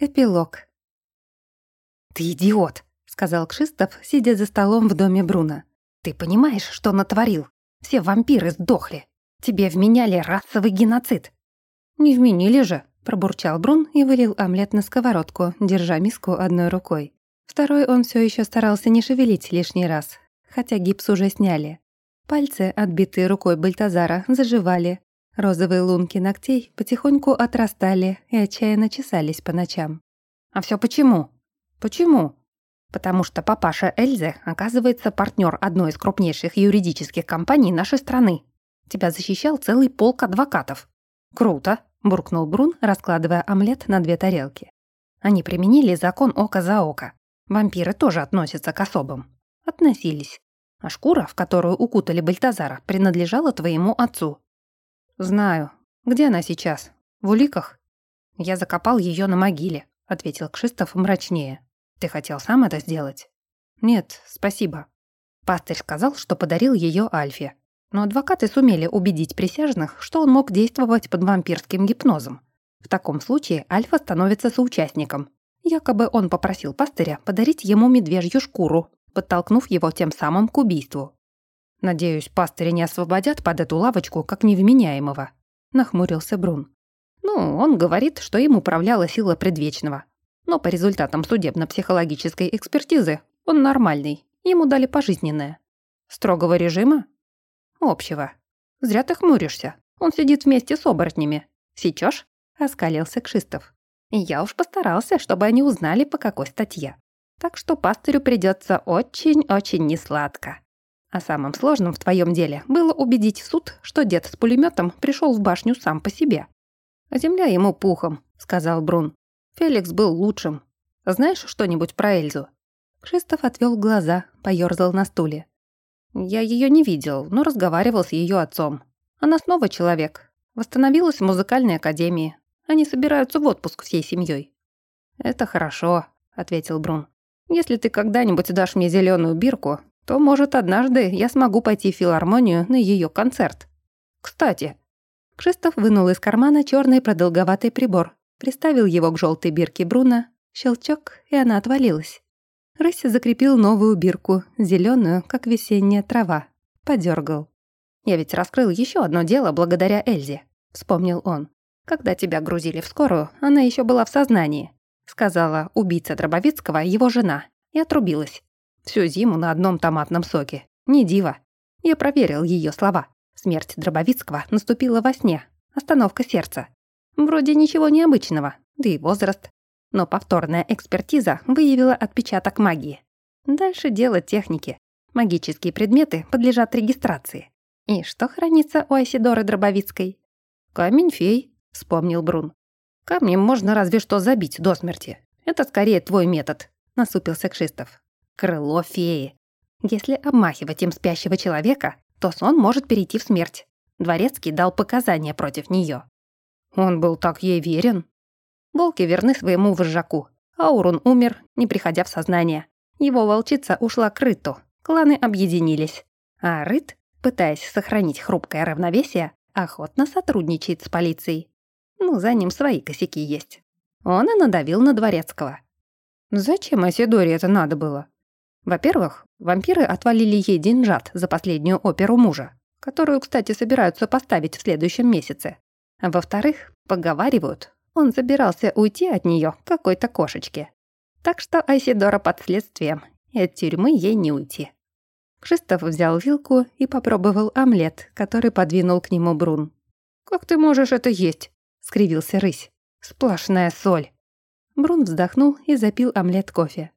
Эпилог. «Ты идиот!» — сказал Кшистов, сидя за столом в доме Бруна. «Ты понимаешь, что натворил? Все вампиры сдохли. Тебе вменяли расовый геноцид». «Не вменили же!» — пробурчал Брун и вылил омлет на сковородку, держа миску одной рукой. Второй он все еще старался не шевелить лишний раз, хотя гипс уже сняли. Пальцы, отбитые рукой Бальтазара, заживали, Розовые лунки ногтей потихоньку отрастали и отчаянно чесались по ночам. А все почему? Почему? Потому что папаша Эльзе, оказывается, партнер одной из крупнейших юридических компаний нашей страны. Тебя защищал целый полк адвокатов. Круто, буркнул Брун, раскладывая омлет на две тарелки. Они применили закон око за око. Вампиры тоже относятся к особым. Относились. А шкура, в которую укутали Бальтазара, принадлежала твоему отцу. «Знаю. Где она сейчас? В уликах?» «Я закопал ее на могиле», — ответил Кшистов мрачнее. «Ты хотел сам это сделать?» «Нет, спасибо». Пастырь сказал, что подарил ее Альфе. Но адвокаты сумели убедить присяжных, что он мог действовать под вампирским гипнозом. В таком случае Альфа становится соучастником. Якобы он попросил пастыря подарить ему медвежью шкуру, подтолкнув его тем самым к убийству. «Надеюсь, пастыря не освободят под эту лавочку, как невменяемого», — нахмурился Брун. «Ну, он говорит, что им управляла сила предвечного. Но по результатам судебно-психологической экспертизы он нормальный, ему дали пожизненное. Строгого режима? Общего. Зря ты хмуришься. Он сидит вместе с оборотнями. Сечешь? оскалился Кшистов. я уж постарался, чтобы они узнали, по какой статье. Так что пастырю придется очень-очень несладко. А самым сложным в твоем деле было убедить суд, что дед с пулеметом пришел в башню сам по себе. «А земля ему пухом», — сказал Брун. «Феликс был лучшим. Знаешь что-нибудь про Эльзу?» Кшистов отвел глаза, поёрзал на стуле. «Я ее не видел, но разговаривал с ее отцом. Она снова человек. Восстановилась в музыкальной академии. Они собираются в отпуск всей семьей. «Это хорошо», — ответил Брун. «Если ты когда-нибудь дашь мне зеленую бирку, то, может, однажды я смогу пойти в филармонию на ее концерт. Кстати, Кшистов вынул из кармана черный продолговатый прибор, приставил его к желтой бирке Бруно, щелчок, и она отвалилась. Рысь закрепил новую бирку, зеленую, как весенняя трава, подергал. «Я ведь раскрыл еще одно дело благодаря Эльзе», — вспомнил он. «Когда тебя грузили в скорую, она еще была в сознании», — сказала убийца Дробовицкого его жена, и отрубилась. Всю зиму на одном томатном соке. Не диво. Я проверил ее слова. Смерть Дробовицкого наступила во сне. Остановка сердца. Вроде ничего необычного, да и возраст. Но повторная экспертиза выявила отпечаток магии. Дальше дело техники. Магические предметы подлежат регистрации. И что хранится у Айсидоры Дробовицкой? «Камень-фей», — вспомнил Брун. «Камнем можно разве что забить до смерти. Это скорее твой метод», — насупился Кшистов. Крыло феи. Если обмахивать им спящего человека, то сон может перейти в смерть. Дворецкий дал показания против нее. Он был так ей верен. Волки верны своему вожаку. Аурун умер, не приходя в сознание. Его волчица ушла к Рыту. Кланы объединились. А Рыт, пытаясь сохранить хрупкое равновесие, охотно сотрудничает с полицией. Ну, за ним свои косяки есть. Он и надавил на Дворецкого. Зачем Асидоре это надо было? Во-первых, вампиры отвалили ей деньжат за последнюю оперу мужа, которую, кстати, собираются поставить в следующем месяце. Во-вторых, поговаривают, он собирался уйти от нее какой-то кошечке. Так что Айсидора под следствием, и от тюрьмы ей не уйти. Кшистов взял вилку и попробовал омлет, который подвинул к нему Брун. «Как ты можешь это есть?» — скривился рысь. «Сплошная соль». Брун вздохнул и запил омлет кофе.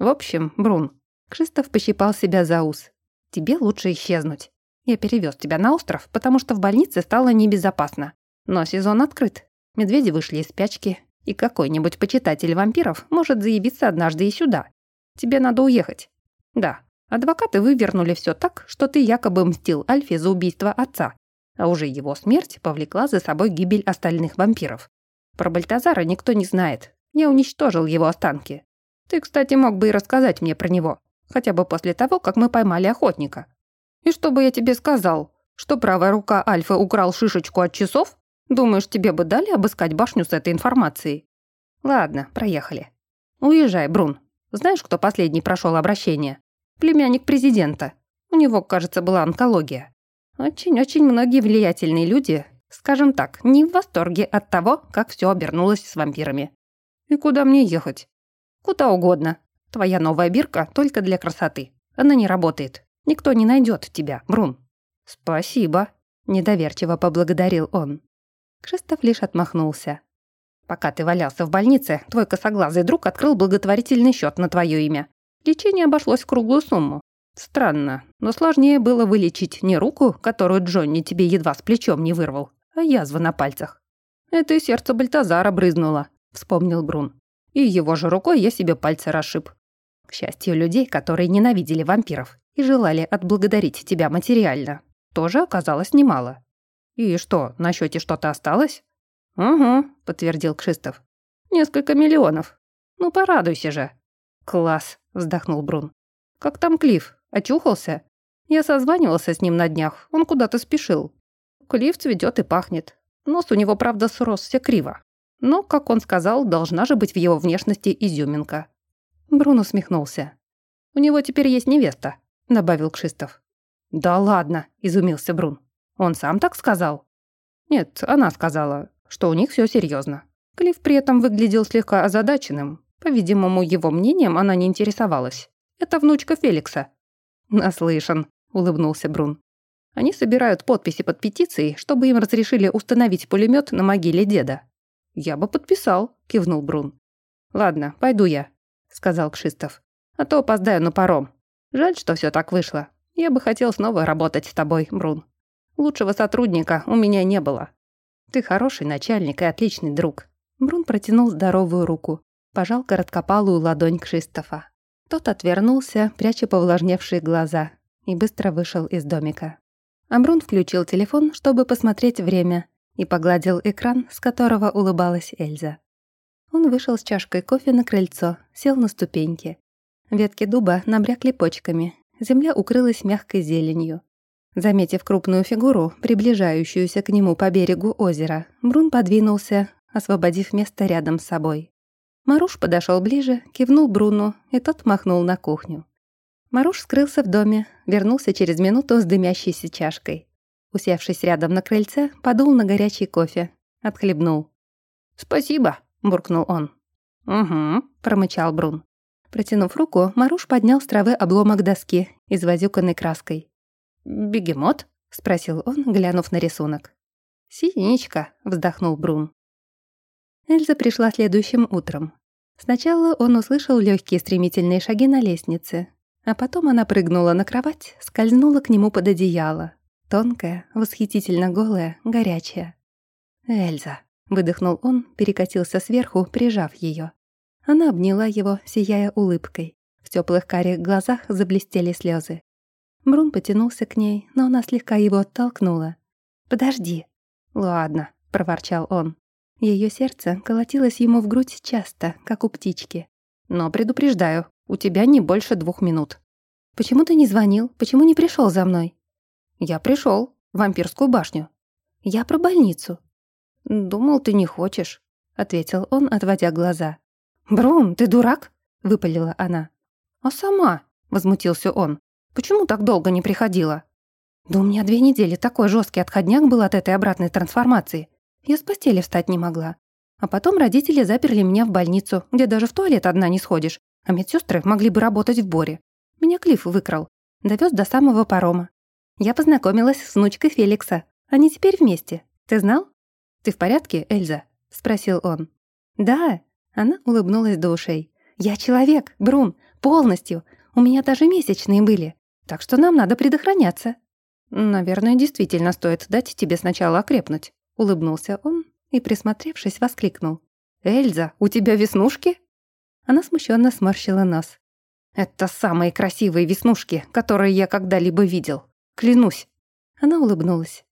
«В общем, Брун, Кшистов пощипал себя за ус. «Тебе лучше исчезнуть. Я перевез тебя на остров, потому что в больнице стало небезопасно. Но сезон открыт. Медведи вышли из спячки, и какой-нибудь почитатель вампиров может заявиться однажды и сюда. Тебе надо уехать. Да, адвокаты вывернули все так, что ты якобы мстил Альфе за убийство отца, а уже его смерть повлекла за собой гибель остальных вампиров. Про Бальтазара никто не знает. Я уничтожил его останки. Ты, кстати, мог бы и рассказать мне про него. Хотя бы после того, как мы поймали охотника. И что бы я тебе сказал? Что правая рука Альфа украл шишечку от часов? Думаешь, тебе бы дали обыскать башню с этой информацией? Ладно, проехали. Уезжай, Брун. Знаешь, кто последний прошел обращение? Племянник президента. У него, кажется, была онкология. Очень-очень многие влиятельные люди, скажем так, не в восторге от того, как все обернулось с вампирами. И куда мне ехать? Куда угодно. Твоя новая бирка только для красоты. Она не работает. Никто не найдет тебя, Брун. Спасибо, недоверчиво поблагодарил он. Кшистов лишь отмахнулся. Пока ты валялся в больнице, твой косоглазый друг открыл благотворительный счет на твое имя. Лечение обошлось в круглую сумму. Странно, но сложнее было вылечить не руку, которую Джонни тебе едва с плечом не вырвал, а язву на пальцах. Это и сердце Бальтазара брызнуло, вспомнил Брун. И его же рукой я себе пальцы расшиб. К счастью, людей, которые ненавидели вампиров и желали отблагодарить тебя материально, тоже оказалось немало. И что, на счете что-то осталось? «Угу», — подтвердил Кшистов. «Несколько миллионов. Ну, порадуйся же». «Класс», — вздохнул Брун. «Как там Клифф? Очухался? Я созванивался с ним на днях, он куда-то спешил. Клифф цветет и пахнет. Нос у него, правда, сросся криво. Но, как он сказал, должна же быть в его внешности изюминка». Брун усмехнулся. «У него теперь есть невеста», — добавил Кшистов. «Да ладно», — изумился Брун. «Он сам так сказал?» «Нет, она сказала что у них все серьезно. Клифф при этом выглядел слегка озадаченным. По-видимому, его мнением она не интересовалась. Это внучка Феликса. «Наслышан», — улыбнулся Брун. «Они собирают подписи под петицией, чтобы им разрешили установить пулемет на могиле деда». «Я бы подписал», — кивнул Брун. «Ладно, пойду я», — сказал Кшистов. «А то опоздаю на паром. Жаль, что все так вышло. Я бы хотел снова работать с тобой, Брун. Лучшего сотрудника у меня не было». Ты хороший начальник и отличный друг». Брун протянул здоровую руку, пожал короткопалую ладонь Кшистофа. Тот отвернулся, пряча повлажневшие глаза, и быстро вышел из домика. Амбрун включил телефон, чтобы посмотреть время, и погладил экран, с которого улыбалась Эльза. Он вышел с чашкой кофе на крыльцо, сел на ступеньки. Ветки дуба набрякли почками, земля укрылась мягкой зеленью. Заметив крупную фигуру, приближающуюся к нему по берегу озера, Брун подвинулся, освободив место рядом с собой. Маруш подошел ближе, кивнул Бруну, и тот махнул на кухню. Маруш скрылся в доме, вернулся через минуту с дымящейся чашкой. Усевшись рядом на крыльце, подул на горячий кофе. Отхлебнул. «Спасибо», — буркнул он. «Угу», — промычал Брун. Протянув руку, Маруш поднял с травы обломок доски, извозюканной краской. «Бегемот?» — спросил он, глянув на рисунок. «Синичка», — вздохнул Брун. Эльза пришла следующим утром. Сначала он услышал легкие стремительные шаги на лестнице, а потом она прыгнула на кровать, скользнула к нему под одеяло. Тонкая, восхитительно голая, горячая. «Эльза», — выдохнул он, перекатился сверху, прижав ее. Она обняла его, сияя улыбкой. В теплых карих глазах заблестели слезы. Брун потянулся к ней, но она слегка его оттолкнула. «Подожди». «Ладно», — проворчал он. Ее сердце колотилось ему в грудь часто, как у птички. «Но предупреждаю, у тебя не больше двух минут». «Почему ты не звонил? Почему не пришел за мной?» «Я пришел в вампирскую башню». «Я про больницу». «Думал, ты не хочешь», — ответил он, отводя глаза. «Брун, ты дурак?» — выпалила она. «А сама?» — возмутился он. Почему так долго не приходила?» «Да у меня две недели такой жесткий отходняк был от этой обратной трансформации. Я с постели встать не могла. А потом родители заперли меня в больницу, где даже в туалет одна не сходишь, а медсестры могли бы работать в Боре. Меня Клифф выкрал. Довез до самого парома. Я познакомилась с внучкой Феликса. Они теперь вместе. Ты знал? Ты в порядке, Эльза?» — спросил он. «Да». Она улыбнулась до ушей. «Я человек, Брун, полностью. У меня даже месячные были. Так что нам надо предохраняться». «Наверное, действительно стоит дать тебе сначала окрепнуть», — улыбнулся он и, присмотревшись, воскликнул. «Эльза, у тебя веснушки?» Она смущенно сморщила нос. «Это самые красивые веснушки, которые я когда-либо видел. Клянусь». Она улыбнулась.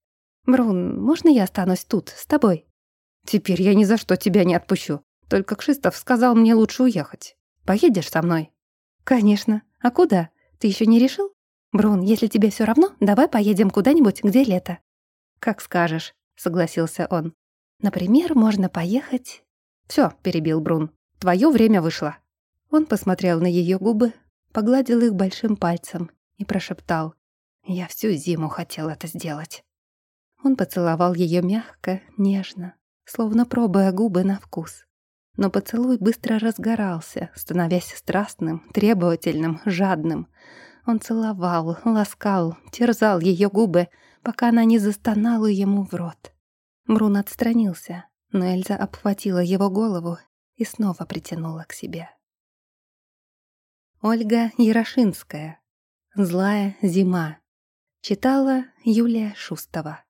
«Брун, можно я останусь тут, с тобой?» «Теперь я ни за что тебя не отпущу. Только Кшистов сказал мне лучше уехать. Поедешь со мной?» «Конечно. А куда? Ты еще не решил?» «Брун, если тебе все равно, давай поедем куда-нибудь, где лето». «Как скажешь», — согласился он. «Например, можно поехать...» Все, перебил Брун. Твое время вышло. Он посмотрел на ее губы, погладил их большим пальцем и прошептал. «Я всю зиму хотел это сделать». Он поцеловал ее мягко, нежно, словно пробуя губы на вкус. Но поцелуй быстро разгорался, становясь страстным, требовательным, жадным. Он целовал, ласкал, терзал ее губы, пока она не застонала ему в рот. Брун отстранился, но Эльза обхватила его голову и снова притянула к себе. Ольга Ярошинская. «Злая зима». Читала Юлия Шустова.